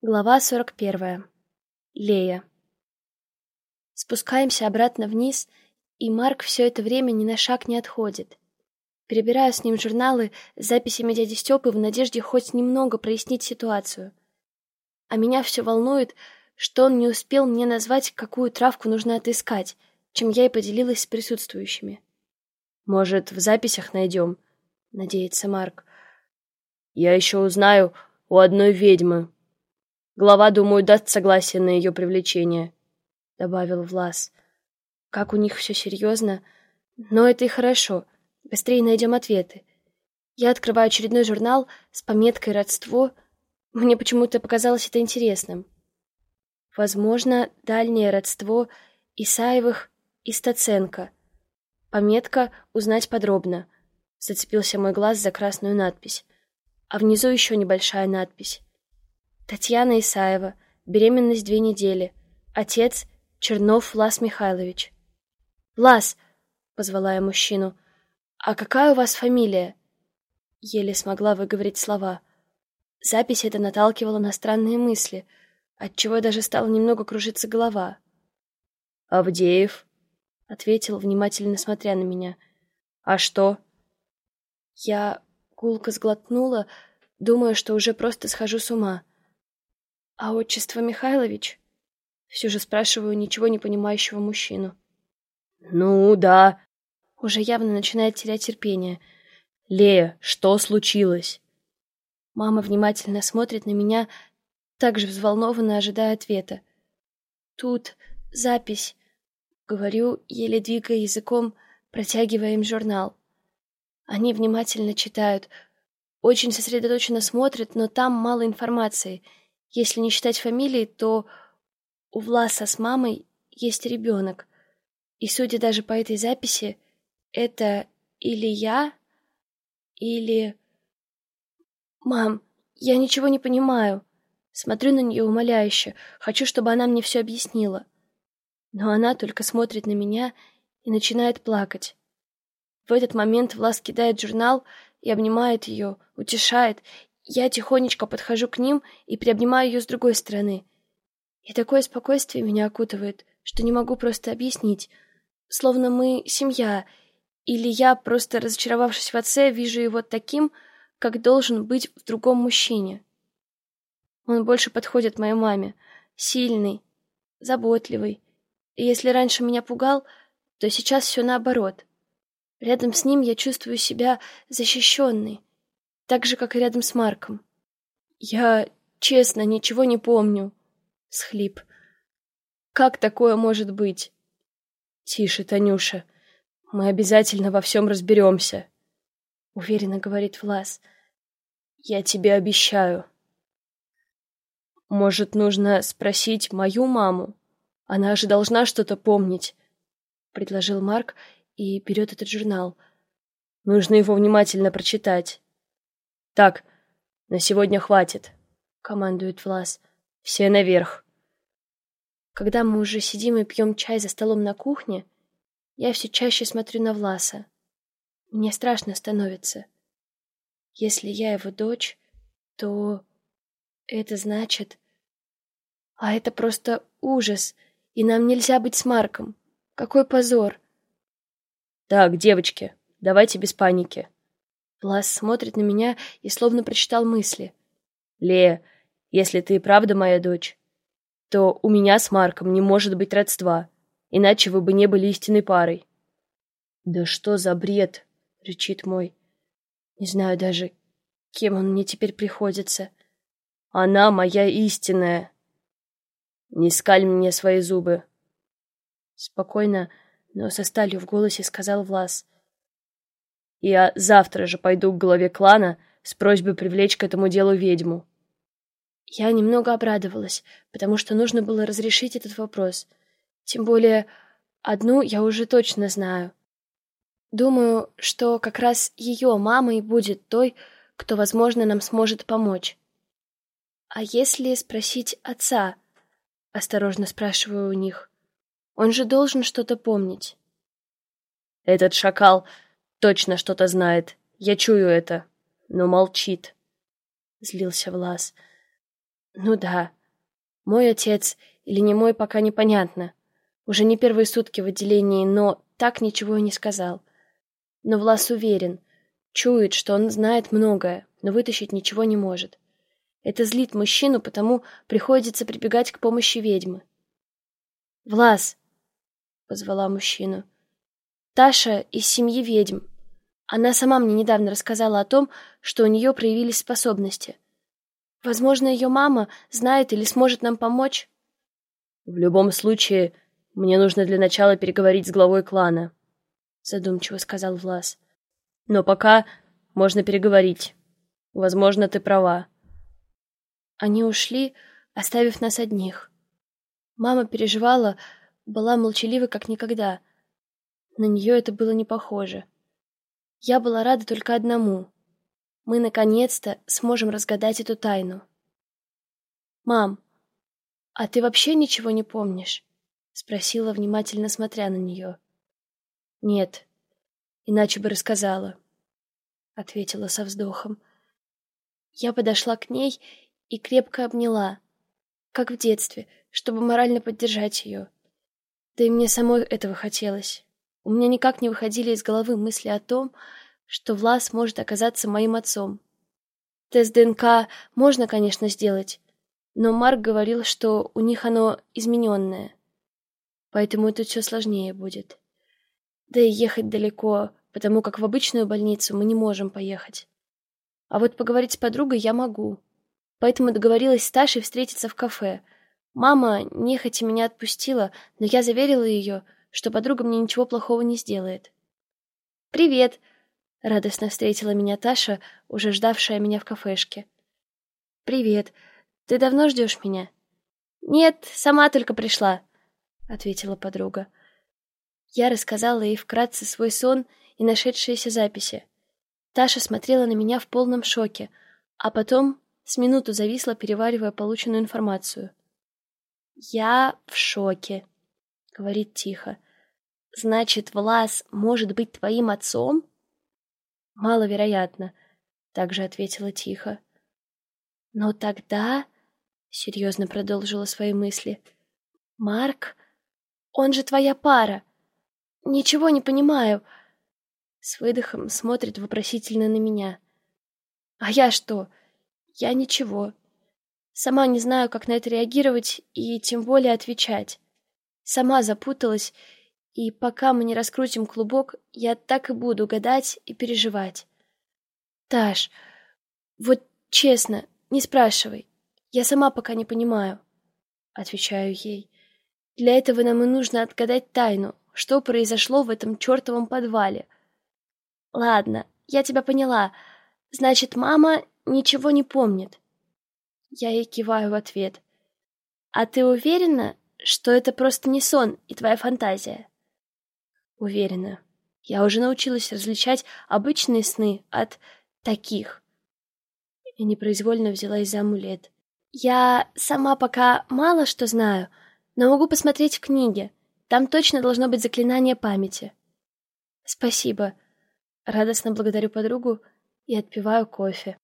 Глава 41. Лея. Спускаемся обратно вниз, и Марк все это время ни на шаг не отходит. Перебираю с ним журналы с записями дяди Степы в надежде хоть немного прояснить ситуацию. А меня все волнует, что он не успел мне назвать, какую травку нужно отыскать, чем я и поделилась с присутствующими. «Может, в записях найдем?» — надеется Марк. «Я еще узнаю у одной ведьмы, Глава, думаю, даст согласие на ее привлечение», — добавил Влас. «Как у них все серьезно. Но это и хорошо. Быстрее найдем ответы. Я открываю очередной журнал с пометкой «Родство». Мне почему-то показалось это интересным. Возможно, дальнее родство Исаевых и Стаценко. Пометка «Узнать подробно». Зацепился мой глаз за красную надпись. А внизу еще небольшая надпись. Татьяна Исаева. Беременность две недели. Отец Чернов Влас Михайлович. «Влас!» — позвала я мужчину. «А какая у вас фамилия?» Еле смогла выговорить слова. Запись эта наталкивала на странные мысли, отчего даже стала немного кружиться голова. «Авдеев», — ответил, внимательно смотря на меня. «А что?» Я гулко сглотнула, думая, что уже просто схожу с ума. «А отчество Михайлович?» Все же спрашиваю ничего не понимающего мужчину. «Ну, да». Уже явно начинает терять терпение. «Лея, что случилось?» Мама внимательно смотрит на меня, также взволнованно ожидая ответа. «Тут запись», — говорю, еле двигая языком, протягивая им журнал. Они внимательно читают, очень сосредоточенно смотрят, но там мало информации — если не считать фамилии, то у Власа с мамой есть ребенок. И судя даже по этой записи, это или я, или... Мам, я ничего не понимаю. Смотрю на нее умоляюще, хочу, чтобы она мне все объяснила. Но она только смотрит на меня и начинает плакать. В этот момент Влас кидает журнал и обнимает ее, утешает я тихонечко подхожу к ним и приобнимаю ее с другой стороны. И такое спокойствие меня окутывает, что не могу просто объяснить. Словно мы семья, или я, просто разочаровавшись в отце, вижу его таким, как должен быть в другом мужчине. Он больше подходит моей маме. Сильный, заботливый. И если раньше меня пугал, то сейчас все наоборот. Рядом с ним я чувствую себя защищенной, так же, как и рядом с Марком. «Я, честно, ничего не помню», — схлип. «Как такое может быть?» «Тише, Танюша, мы обязательно во всем разберемся», — уверенно говорит Влас. «Я тебе обещаю». «Может, нужно спросить мою маму? Она же должна что-то помнить», — предложил Марк и берет этот журнал. «Нужно его внимательно прочитать». «Так, на сегодня хватит», — командует Влас. «Все наверх». Когда мы уже сидим и пьем чай за столом на кухне, я все чаще смотрю на Власа. Мне страшно становится. Если я его дочь, то это значит... А это просто ужас, и нам нельзя быть с Марком. Какой позор! Так, девочки, давайте без паники. Влас смотрит на меня и словно прочитал мысли. «Лея, если ты и правда моя дочь, то у меня с Марком не может быть родства, иначе вы бы не были истинной парой». «Да что за бред?» — рычит мой. «Не знаю даже, кем он мне теперь приходится». «Она моя истинная». «Не скаль мне свои зубы». Спокойно, но со сталью в голосе сказал Влас — я завтра же пойду к главе клана с просьбой привлечь к этому делу ведьму. Я немного обрадовалась, потому что нужно было разрешить этот вопрос. Тем более, одну я уже точно знаю. Думаю, что как раз ее мама и будет той, кто, возможно, нам сможет помочь. А если спросить отца? Осторожно спрашиваю у них. Он же должен что-то помнить. Этот шакал Точно что-то знает. Я чую это. Но молчит. Злился Влас. Ну да. Мой отец или не мой, пока непонятно. Уже не первые сутки в отделении, но так ничего и не сказал. Но Влас уверен, чует, что он знает многое, но вытащить ничего не может. Это злит мужчину, потому приходится прибегать к помощи ведьмы. «Влас!» — позвала мужчину. «Таша из семьи ведьм. Она сама мне недавно рассказала о том, что у нее проявились способности. Возможно, ее мама знает или сможет нам помочь?» «В любом случае, мне нужно для начала переговорить с главой клана», — задумчиво сказал Влас. «Но пока можно переговорить. Возможно, ты права». Они ушли, оставив нас одних. Мама переживала, была молчалива как никогда. На нее это было не похоже. Я была рада только одному. Мы, наконец-то, сможем разгадать эту тайну. «Мам, а ты вообще ничего не помнишь?» — спросила, внимательно смотря на нее. «Нет, иначе бы рассказала», — ответила со вздохом. Я подошла к ней и крепко обняла, как в детстве, чтобы морально поддержать ее. Да и мне самой этого хотелось. У меня никак не выходили из головы мысли о том, что Влас может оказаться моим отцом. Тест ДНК можно, конечно, сделать, но Марк говорил, что у них оно измененное. Поэтому тут все сложнее будет. Да и ехать далеко, потому как в обычную больницу мы не можем поехать. А вот поговорить с подругой я могу поэтому договорилась с Ташей встретиться в кафе. Мама нехотя меня отпустила, но я заверила ее, что подруга мне ничего плохого не сделает. «Привет!» — радостно встретила меня Таша, уже ждавшая меня в кафешке. «Привет. Ты давно ждешь меня?» «Нет, сама только пришла», — ответила подруга. Я рассказала ей вкратце свой сон и нашедшиеся записи. Таша смотрела на меня в полном шоке, а потом с минуту зависла, переваривая полученную информацию. «Я в шоке», — говорит тихо. «Значит, Влас может быть твоим отцом?» «Маловероятно», — также ответила тихо. «Но тогда...» — серьезно продолжила свои мысли. «Марк, он же твоя пара. Ничего не понимаю». С выдохом смотрит вопросительно на меня. «А я что?» Я ничего. Сама не знаю, как на это реагировать и тем более отвечать. Сама запуталась, и пока мы не раскрутим клубок, я так и буду гадать и переживать. Таш, вот честно, не спрашивай. Я сама пока не понимаю. Отвечаю ей. Для этого нам и нужно отгадать тайну, что произошло в этом чертовом подвале. Ладно, я тебя поняла. Значит, мама ничего не помнит. Я ей киваю в ответ. А ты уверена, что это просто не сон и твоя фантазия? Уверена. Я уже научилась различать обычные сны от таких. И непроизвольно взялась за амулет. Я сама пока мало что знаю, но могу посмотреть в книге. Там точно должно быть заклинание памяти. Спасибо. Радостно благодарю подругу и отпиваю кофе.